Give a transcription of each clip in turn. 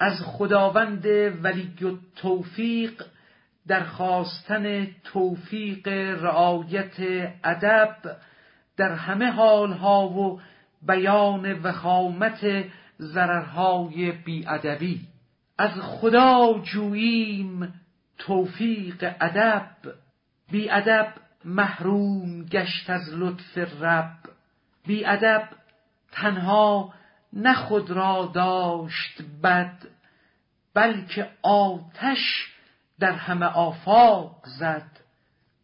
از خداوند ولی توفیق در خواستن توفیق رعایت ادب در همه حالها و بیان وخامت ضررهای بیادبی. از خدا جوییم توفیق ادب. بیادب محروم گشت از لطف رب. بیادب تنها نه خود را داشت بد بلکه آتش در همه آفاق زد.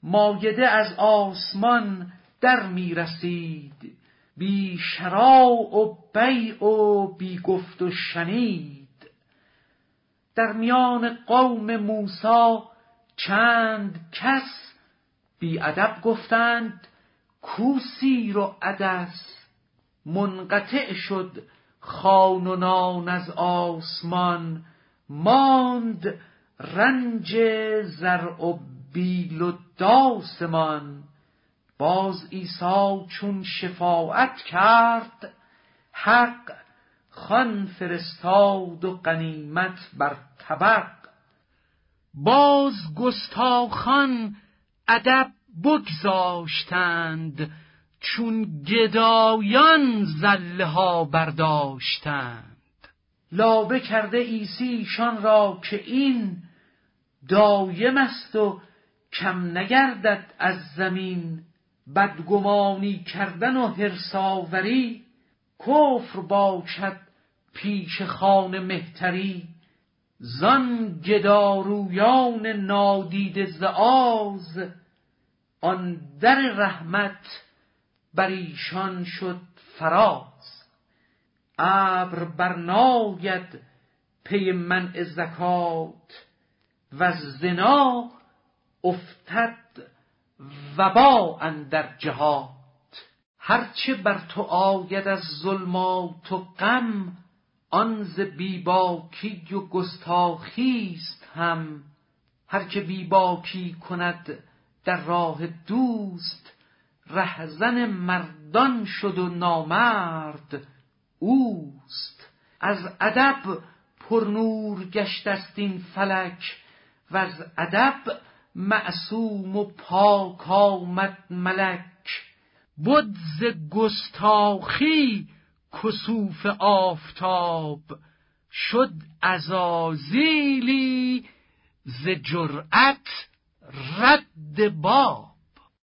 مایده از آسمان در می رسید. بی شراع و بیع و بی گفت و شنید. در میان قوم موسی چند کس بی ادب گفتند کو سیر و عدس؟ منقطع شد خان و نان از آسمان ماند رنج زرع و بیل و داسمان. باز عیسی چون شفاعت کرد حق خان فرستاد و قنیمت بر طبق. باز گستاخان ادب بگذاشتند چون گدایان زله ها برداشتند. لابه کرده ایسیشان را که این دایم است و کم نگردد از زمین بدگمانی کردن و هرساوری کفر باشد پیش خان مهتری زان گدارویان نادیده زعاز آن در رحمت بر ایشان شد فراز. ابر برناید پی منع زکات و زنا افتد وبا اندر جهات. هرچه بر تو آید از ظلمات و غم آن ز بیباکی و گستاخیست هم. هر که بیباکی کند در راه دوست رهزن مردان شد و نامرد اوست. از ادب پرنور گشته است این فلک وز ادب معصوم و پاک آمد ملک. بد ز گستاخی کسوف آفتاب شد عزازیلی ز جرأت رد باب.